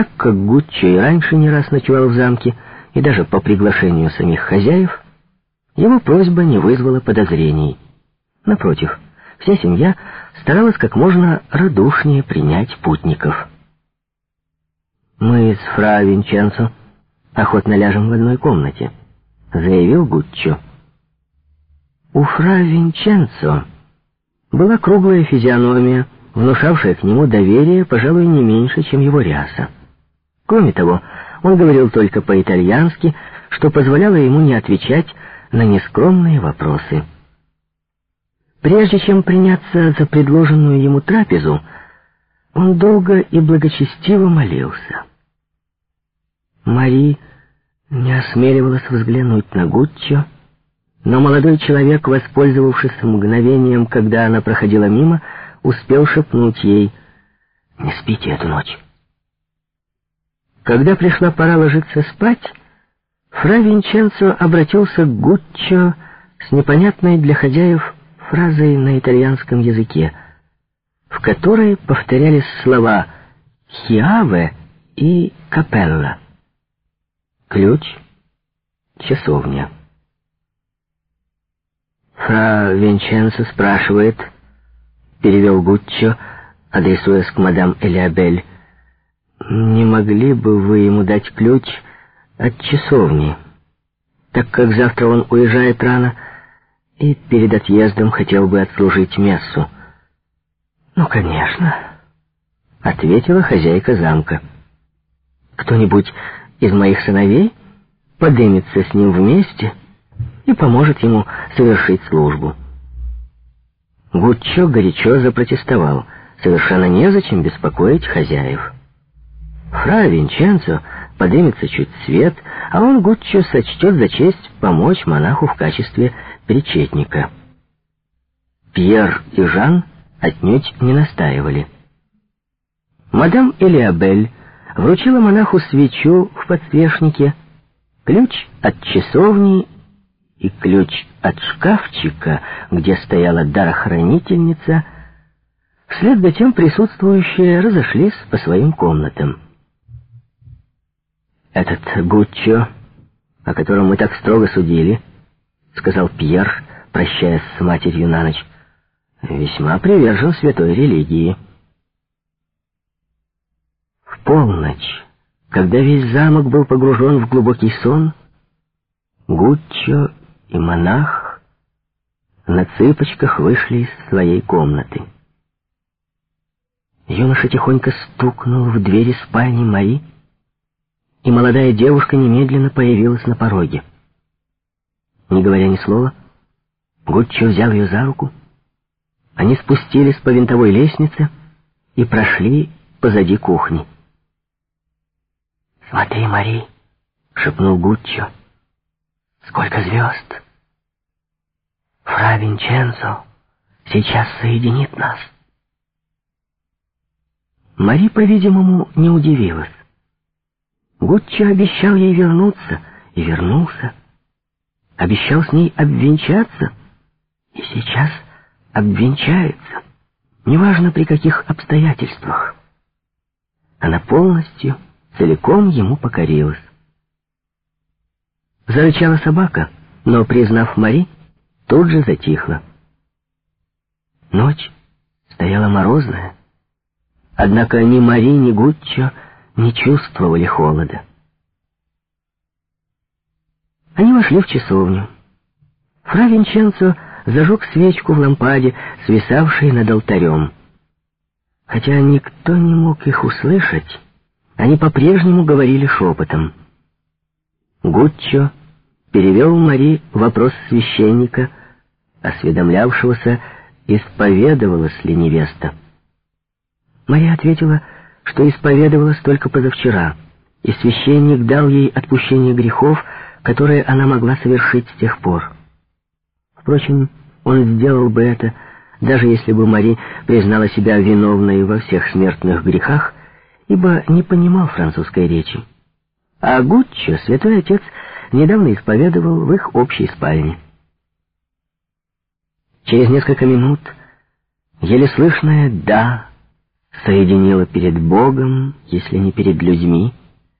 Так как Гуччо и раньше не раз ночевал в замке, и даже по приглашению самих хозяев, его просьба не вызвала подозрений. Напротив, вся семья старалась как можно радушнее принять путников. «Мы с фра Винченцо охотно ляжем в одной комнате», — заявил Гуччо. У фра Винченцо была круглая физиономия, внушавшая к нему доверие, пожалуй, не меньше, чем его ряса. Кроме того, он говорил только по-итальянски, что позволяло ему не отвечать на нескромные вопросы. Прежде чем приняться за предложенную ему трапезу, он долго и благочестиво молился. Мари не осмеливалась взглянуть на Гуччо, но молодой человек, воспользовавшись мгновением, когда она проходила мимо, успел шепнуть ей «Не спите эту ночь». Когда пришла пора ложиться спать, фра Винченцо обратился к Гуччо с непонятной для хозяев фразой на итальянском языке, в которой повторялись слова «хиаве» и «капелла». Ключ, часовня. Фра Винченцо спрашивает, перевел Гуччо, адресуясь к мадам Элиабель, не могли бы вы ему дать ключ от часовни, так как завтра он уезжает рано и перед отъездом хотел бы отслужить мессу? Ну, конечно, ответила хозяйка замка. Кто-нибудь из моих сыновей подымется с ним вместе и поможет ему совершить службу. Гуччо горячо запротестовал. Совершенно незачем беспокоить хозяев. Фра Винченцо подымется чуть свет, а он Гуччо сочтет за честь помочь монаху в качестве причетника. Пьер и Жан отнюдь не настаивали. Мадам Элиабель вручила монаху свечу в подсвечнике, ключ от часовни и ключ от шкафчика, где стояла дарохранительница, вслед за тем присутствующие разошлись по своим комнатам. «Этот Гуччо, о котором мы так строго судили, — сказал Пьер, прощаясь с матерью на ночь, — весьма привержен святой религии». В полночь, когда весь замок был погружен в глубокий сон, Гуччо и монах на цыпочках вышли из своей комнаты. Юноша тихонько стукнул в двери спальни Мари, и молодая девушка немедленно появилась на пороге. Не говоря ни слова, Гуччо взял ее за руку, они спустились по винтовой лестнице и прошли позади кухни. «Смотри, Мари!» — шепнул Гуччо. Сколько звезд! Фра Винченцо сейчас соединит нас. Мари, по-видимому, не удивилась. Гуччо обещал ей вернуться, и вернулся. Обещал с ней обвенчаться, и сейчас обвенчается, неважно при каких обстоятельствах. Она полностью, целиком ему покорилась. Зарычала собака, но, признав Мари, тут же затихла. Ночь стояла морозная, однако ни Мари, ни Гуччо не чувствовали холода. Они вошли в часовню. Фра Винченцо зажег свечку в лампаде, свисавшей над алтарем. Хотя никто не мог их услышать, они по-прежнему говорили шепотом. Гуччо перевел Мари вопрос священника, осведомлявшегося, исповедовалась ли невеста. Мария ответила, что исповедовалась только позавчера, и священник дал ей отпущение грехов, которые она могла совершить с тех пор. Впрочем, он сделал бы это, даже если бы Мари признала себя виновной во всех смертных грехах, ибо не понимал французской речи. А Гуччо, святой отец, недавно исповедовал в их общей спальне. Через несколько минут еле слышное «да» соединила перед Богом, если не перед людьми,